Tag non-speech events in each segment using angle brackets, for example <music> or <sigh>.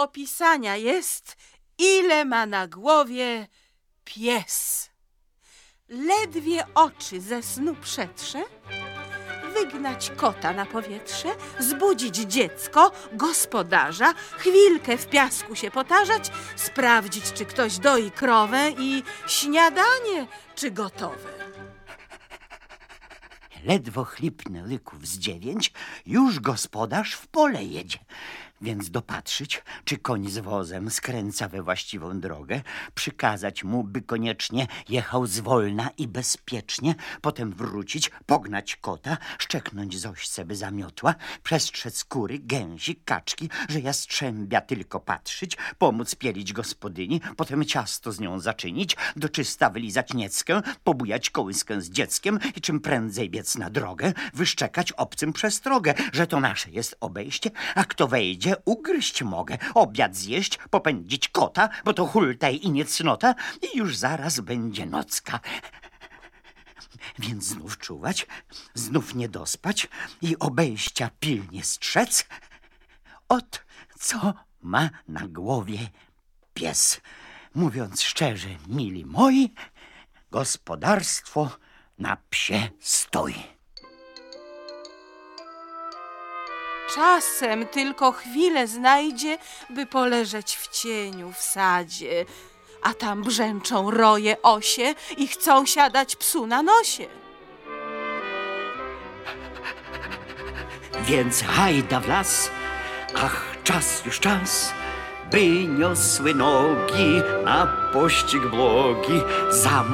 opisania jest, ile ma na głowie pies. Ledwie oczy ze snu przetrze, wygnać kota na powietrze, zbudzić dziecko, gospodarza, chwilkę w piasku się potarzać, sprawdzić, czy ktoś doi krowę i śniadanie, czy gotowe. Ledwo chlipnę lyków z dziewięć, już gospodarz w pole jedzie. Więc dopatrzyć, czy koń z wozem skręca we właściwą drogę, przykazać mu, by koniecznie jechał zwolna i bezpiecznie, potem wrócić, pognać kota, szczeknąć zośce, by zamiotła, przestrzec skóry, gęsi, kaczki, że jastrzębia tylko patrzyć, pomóc pielić gospodyni, potem ciasto z nią zaczynić, do czysta wylizać nieckę, pobujać kołyskę z dzieckiem i czym prędzej biec na drogę, wyszczekać obcym przestrogę, że to nasze jest obejście, a kto wejdzie, ugryźć mogę, obiad zjeść, popędzić kota, bo to hultaj i niecnota i już zaraz będzie nocka. Więc znów czuwać, znów nie dospać i obejścia pilnie strzec. Ot, co ma na głowie pies. Mówiąc szczerze, mili moi, gospodarstwo na psie stoi. Czasem tylko chwilę znajdzie, by poleżeć w cieniu w sadzie, a tam brzęczą roje osie i chcą siadać psu na nosie. Więc hajda w las, ach, czas już czas, by niosły nogi na pościg błogi za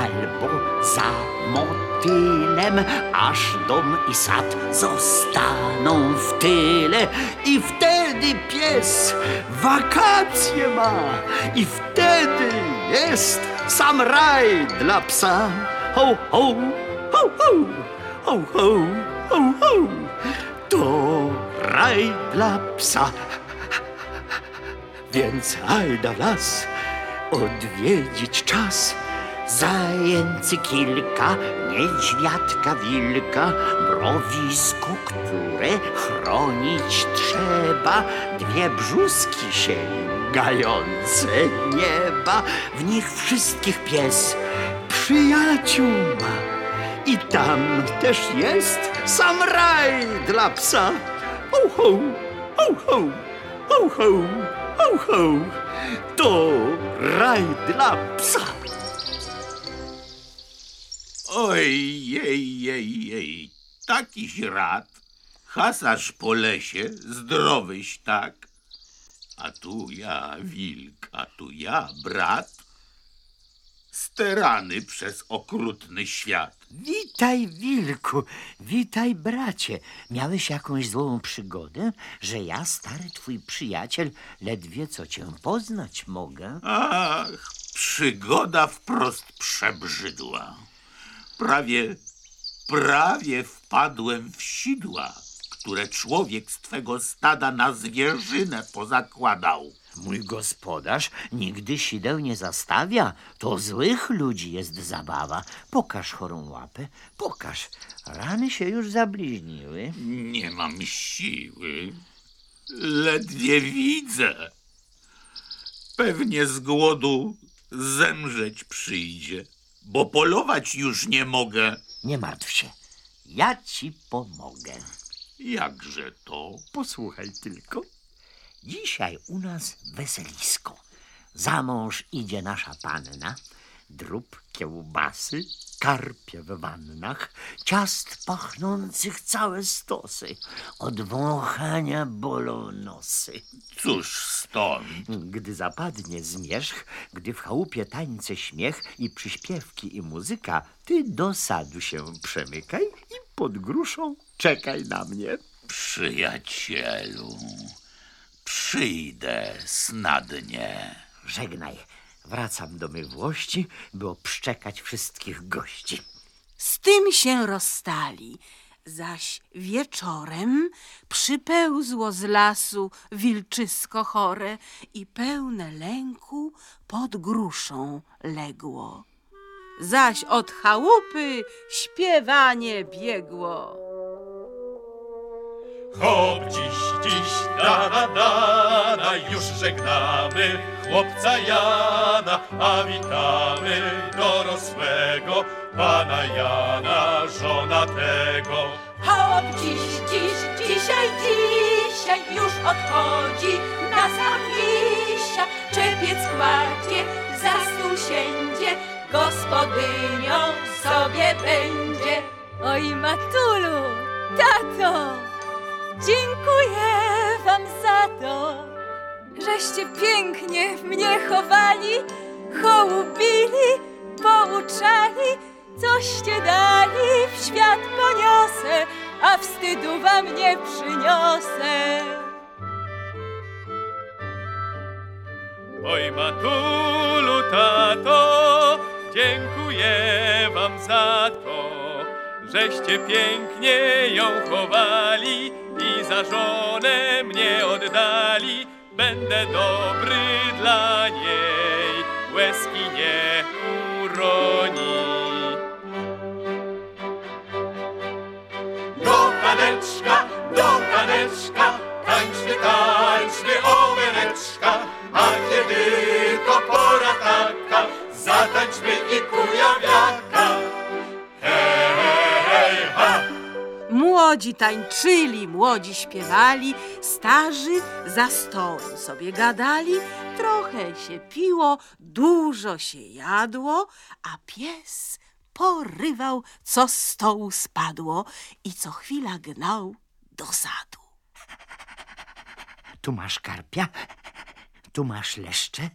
albo za motylem, aż dom i sad zostaną w tyle i wtedy pies wakacje ma i wtedy jest sam raj dla psa. Ho, ho, ho, ho, ho, ho, ho, ho. To raj dla psa. Więc hajda w las, odwiedzić czas. Zajęcy kilka, niedźwiadka, wilka, mrowisko, które chronić trzeba. Dwie brzuski sięgające nieba, w nich wszystkich pies przyjaciół ma. I tam też jest sam raj dla psa. Ho, ho, ho, ho, ho, ho, ho, ho. To raj dla psa. Oj, jej, jej, jej, takiś rad. Hasasz po lesie, zdrowyś tak. A tu ja, wilk, a tu ja, brat. Sterany przez okrutny świat. Witaj, wilku, witaj, bracie. Miałeś jakąś złą przygodę, że ja, stary twój przyjaciel, ledwie co cię poznać mogę? Ach, przygoda wprost przebrzydła. Prawie, prawie wpadłem w sidła, które człowiek z twego stada na zwierzynę pozakładał. Mój gospodarz nigdy sideł nie zastawia. To złych ludzi jest zabawa. Pokaż chorą łapę, pokaż. Rany się już zabliźniły. Nie mam siły. Ledwie widzę. Pewnie z głodu zemrzeć przyjdzie, bo polować już nie mogę. Nie martw się, ja ci pomogę. Jakże to? Posłuchaj tylko. Dzisiaj u nas weselisko. Za mąż idzie nasza panna, drób kiełbasy, karpie w wannach, ciast pachnących całe stosy. Od wąchania bolą nosy. Cóż stąd? Gdy zapadnie zmierzch, gdy w chałupie tańce śmiech i przyśpiewki i muzyka, ty do sadu się przemykaj i pod gruszą czekaj na mnie. Przyjacielu, przyjdę snadnie. Żegnaj, wracam do mych włości, by obszczekać wszystkich gości. Z tym się rozstali, zaś wieczorem przypełzło z lasu wilczysko chore i pełne lęku pod gruszą legło. Zaś od chałupy śpiewanie biegło. Hop, dziś, dziś, da, da, da, już żegnamy chłopca Jana, a witamy dorosłego pana Jana, żonatego. Chłop dziś, dziś, dzisiaj, dzisiaj już odchodzi na sam wisia. Czepiec kładzie, za stół siędzie, gospodynią sobie będzie. Oj, Matulu, tato, dziękuję wam za to, żeście pięknie mnie chowali, hołubili, pouczali, coście dali, w świat poniosę, a wstydu wam nie przyniosę. Oj matulu, tato, dziękuję wam za to, żeście pięknie ją chowali i za żonę mnie oddali. Będę dobry dla niej, łezki nie uroni. Do taneczka, do taneczka, tańczmy, tańczmy, omeneczka, a kiedy to pora taka, zatańczmy i kujawiaka. Młodzi tańczyli, młodzi śpiewali, starzy za stołem sobie gadali, trochę się piło, dużo się jadło, a pies porywał, co z stołu spadło i co chwila gnał do sadu. Tu masz karpia, tu masz leszcze,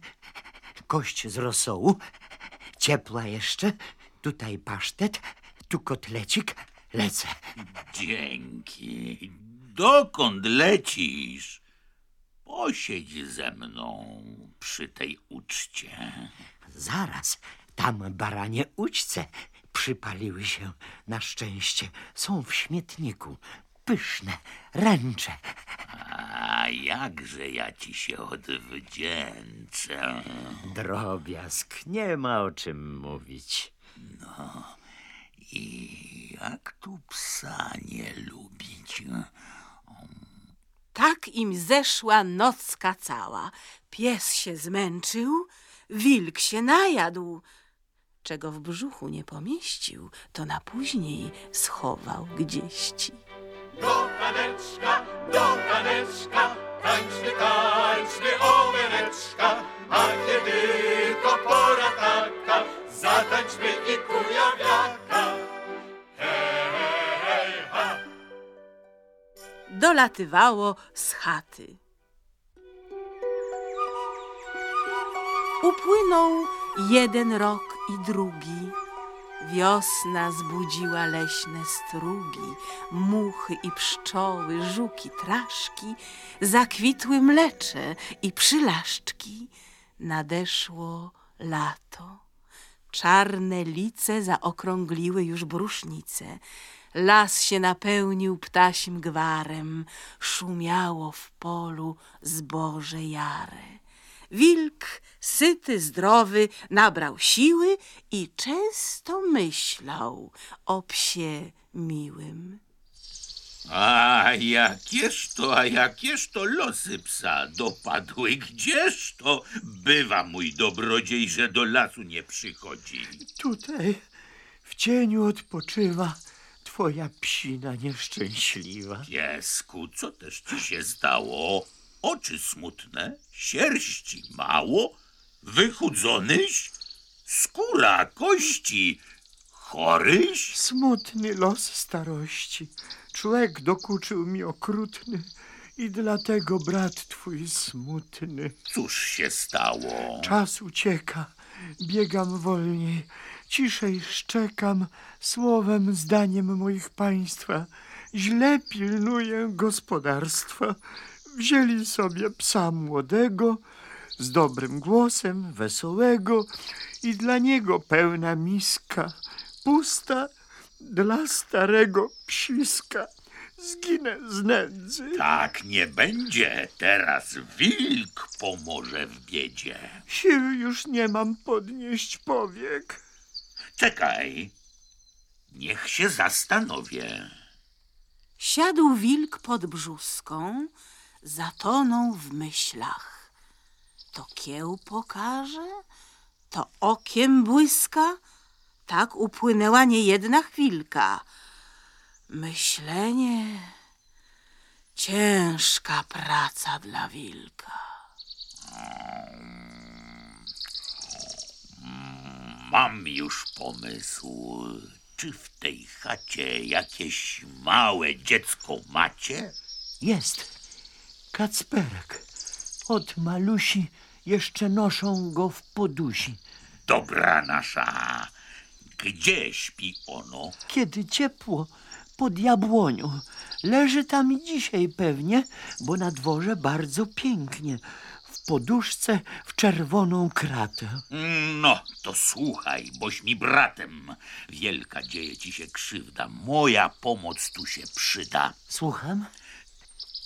kość z rosołu, ciepła jeszcze, tutaj pasztet, tu kotlecik, lecę. Dzięki. Dokąd lecisz? Posiedź ze mną przy tej uczcie. Zaraz, tam baranie ućce przypaliły się na szczęście. Są w śmietniku, pyszne, ręcze. A jakże ja ci się odwdzięczę. Drobiazg, nie ma o czym mówić. I jak tu psa nie lubić? Tak im zeszła nocka cała. Pies się zmęczył, wilk się najadł. Czego w brzuchu nie pomieścił, to na później schował gdzieści. Do taneczka, do taneczka, tańczmy, tańczmy, omeneczka, a kiedy to pora taka, zatańczmy Dolatywało z chaty. Upłynął jeden rok i drugi. Wiosna zbudziła leśne strugi, muchy i pszczoły, żuki, traszki, zakwitły mlecze i przylaszczki. Nadeszło lato. Czarne lice zaokrągliły już brusznice. Las się napełnił ptasim gwarem, szumiało w polu zboże jare. Wilk, syty, zdrowy, nabrał siły i często myślał o psie miłym. A jakież to, a jakież to losy psa dopadły? Gdzież to bywa mój dobrodziej, że do lasu nie przychodzi? Tutaj w cieniu odpoczywa twoja psina nieszczęśliwa. Piesku, co też ci się stało? Oczy smutne, sierści mało, wychudzonyś, skóra, kości, choryś? Smutny los starości. Człek dokuczył mi okrutny i dlatego brat twój smutny. Cóż się stało? Czas ucieka, biegam wolniej, ciszej szczekam, słowem, zdaniem moich państwa. Źle pilnuję gospodarstwa. Wzięli sobie psa młodego, z dobrym głosem, wesołego i dla niego pełna miska, pusta dla starego psiska. Zginę z nędzy. Tak nie będzie. Teraz wilk pomoże w biedzie. Sił już nie mam podnieść powiek. Czekaj. Niech się zastanowię. Siadł wilk pod brzuską, zatoną w myślach. To kieł pokaże, to okiem błyska, tak upłynęła niejedna chwilka. Myślenie, ciężka praca dla wilka. Mam już pomysł. Czy w tej chacie jakieś małe dziecko macie? Jest. Kacperek. Od malusi jeszcze noszą go w podusi. Dobra nasza. Gdzie śpi ono? Kiedy ciepło, pod jabłonią. Leży tam i dzisiaj pewnie, bo na dworze bardzo pięknie. Poduszce w czerwoną kratę. No, to słuchaj, boś mi bratem. Wielka dzieje ci się krzywda. Moja pomoc tu się przyda. Słucham?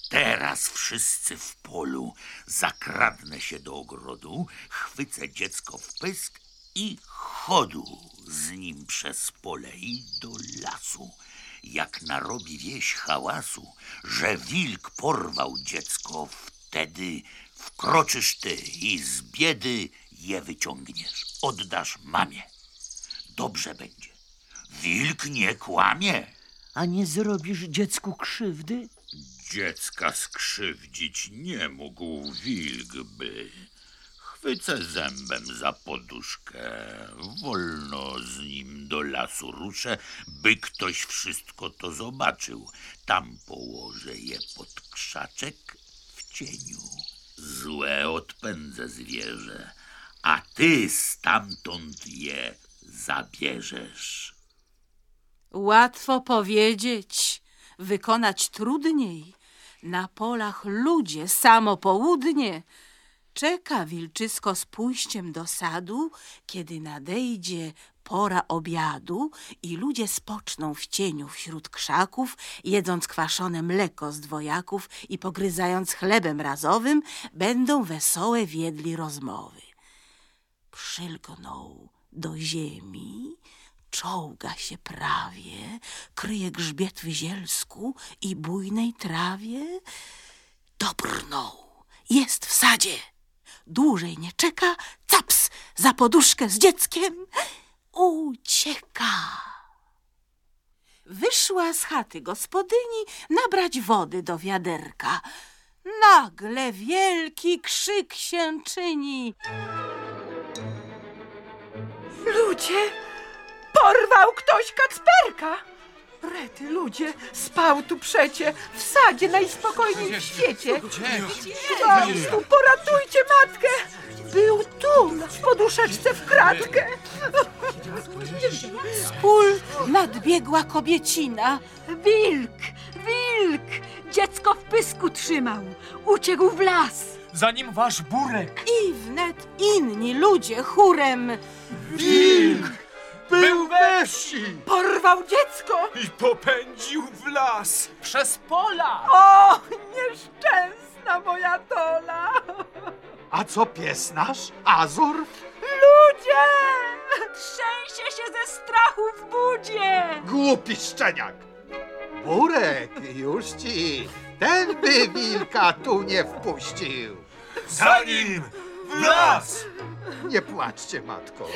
Teraz wszyscy w polu. Zakradnę się do ogrodu, chwycę dziecko w pysk i chodu z nim przez pole i do lasu. Jak narobi wieś hałasu, że wilk porwał dziecko, wtedy wkroczysz ty i z biedy je wyciągniesz. Oddasz mamie. Dobrze będzie. Wilk nie kłamie. A nie zrobisz dziecku krzywdy? Dziecka skrzywdzić nie mógł wilk by. Chwycę zębem za poduszkę, wolno z nim do lasu ruszę, by ktoś wszystko to zobaczył. Tam położę je pod krzaczek w cieniu. Złe odpędzę zwierzę, a ty stamtąd je zabierzesz. Łatwo powiedzieć, wykonać trudniej. Na polach ludzie samo południe. Czeka wilczysko z pójściem do sadu, kiedy nadejdzie pora obiadu i ludzie spoczną w cieniu wśród krzaków, jedząc kwaszone mleko z dwojaków i pogryzając chlebem razowym, będą wesołe wiedli rozmowy. Przylgnął do ziemi, czołga się prawie, kryje grzbiet w zielsku i bujnej trawie. Dobrnął, jest w sadzie. Dłużej nie czeka, caps za poduszkę z dzieckiem ucieka. Wyszła z chaty gospodyni nabrać wody do wiaderka. Nagle wielki krzyk się czyni. Ludzie, porwał ktoś kacperka. Rety, ludzie, spał tu przecie, w sadzie najspokojniej w świecie. Państwu, poratujcie matkę. Był tu, w poduszeczce w kratkę. Z pól nadbiegła kobiecina. Wilk, wilk! Dziecko w pysku trzymał. Uciekł w las. Zanim wasz burek I wnet inni ludzie chórem. Był we wsi Porwał dziecko. i popędził w las przez pola. O, nieszczęsna moja dola. A co pies nasz? Azur? Ludzie! Trzęsie się ze strachu w budzie. Głupi szczeniak! Burek, już ci! Ten by wilka tu nie wpuścił! Za nim w las. Nie płaczcie, matko!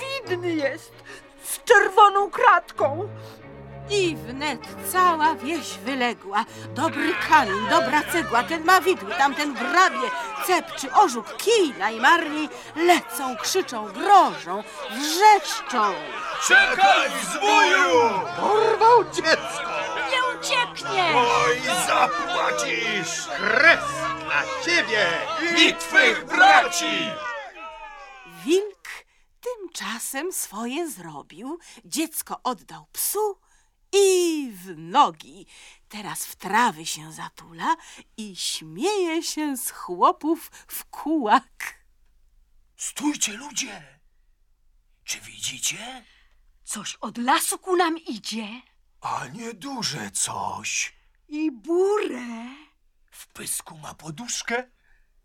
Widny jest, z czerwoną kratką. I wnet cała wieś wyległa. Dobry kamień, dobra cegła, ten ma widły, tamten grabie, cepczy, orzuk, kij najmarniej. Lecą, krzyczą, grożą, wrzeszczą. Czekaj, zwoju! Porwał dziecko! Zapłacisz! Kres dla ciebie! I twych braci! Wilk tymczasem swoje zrobił, dziecko oddał psu i w nogi. Teraz w trawy się zatula i śmieje się z chłopów w kułak. Stójcie, ludzie! Czy widzicie? Coś od lasu ku nam idzie. A nieduże coś. I burę. W pysku ma poduszkę.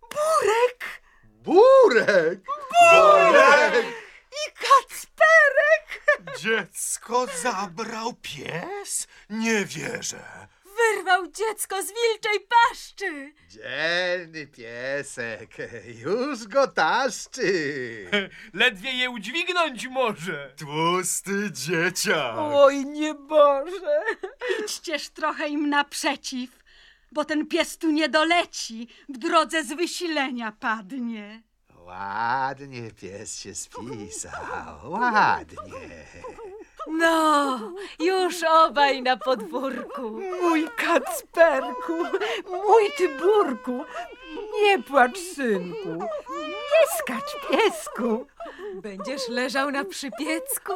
Burek Burek! Burek! i kacperek. Dziecko zabrał pies? Nie wierzę. Wyrwał dziecko z wilczej paszczy. Dzielny piesek, już go taszczy. <laughs> Ledwie je udźwignąć może. Tłusty dzieciak. Oj, nie Boże. Idźcież trochę im naprzeciw, bo ten pies tu nie doleci, w drodze z wysilenia padnie. Ładnie pies się spisał, ładnie. No, już obaj na podwórku. Mój Kacperku, mój Tyburku, nie płacz, synku. Nie skacz, piesku. Będziesz leżał na przypiecku.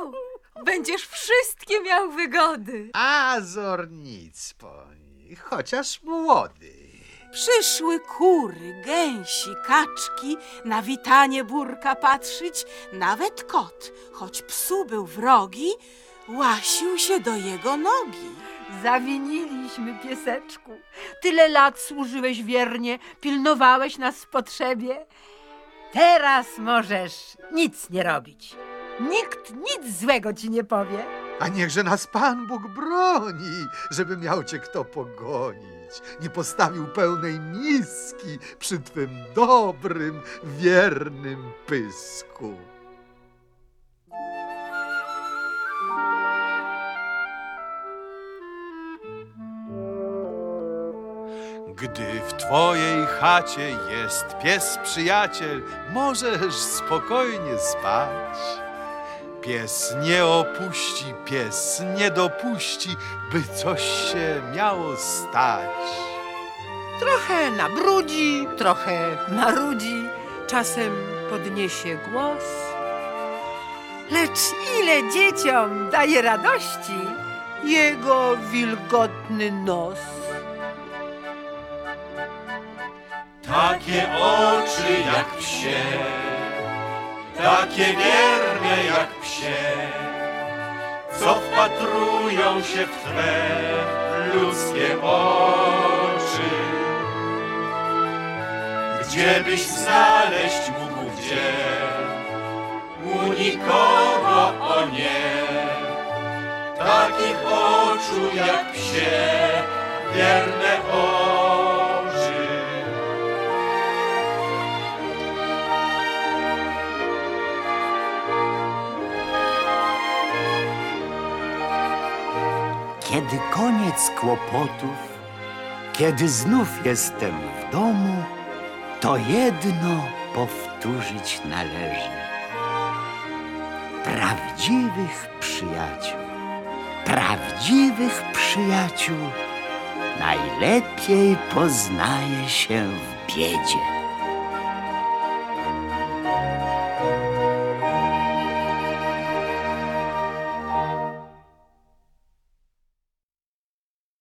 Będziesz wszystkie miał wygody. Azor nic po nich, chociaż młody. Przyszły kury, gęsi, kaczki, na witanie burka patrzyć, nawet kot, choć psu był wrogi, łasił się do jego nogi. Zawiniliśmy, pieseczku. Tyle lat służyłeś wiernie, pilnowałeś nas w potrzebie. Teraz możesz nic nie robić. Nikt nic złego ci nie powie. A niechże nas Pan Bóg broni, żeby miał cię kto pogonić. Nie postawił pełnej miski przy twym dobrym, wiernym pysku. Gdy w twojej chacie jest pies przyjaciel, możesz spokojnie spać. Pies nie opuści, pies nie dopuści, by coś się miało stać. Trochę nabrudzi, trochę marudzi, czasem podniesie głos. Lecz ile dzieciom daje radości jego wilgotny nos. Takie oczy jak psie, takie wierne jak psie, co wpatrują się w twe ludzkie oczy. Gdzie byś znaleźć mógł gdzie, u nikogo o nie, takich oczu jak psie, wierne oczy. Kiedy koniec kłopotów, kiedy znów jestem w domu, to jedno powtórzyć należy. Prawdziwych przyjaciół, prawdziwych przyjaciół najlepiej poznaje się w biedzie.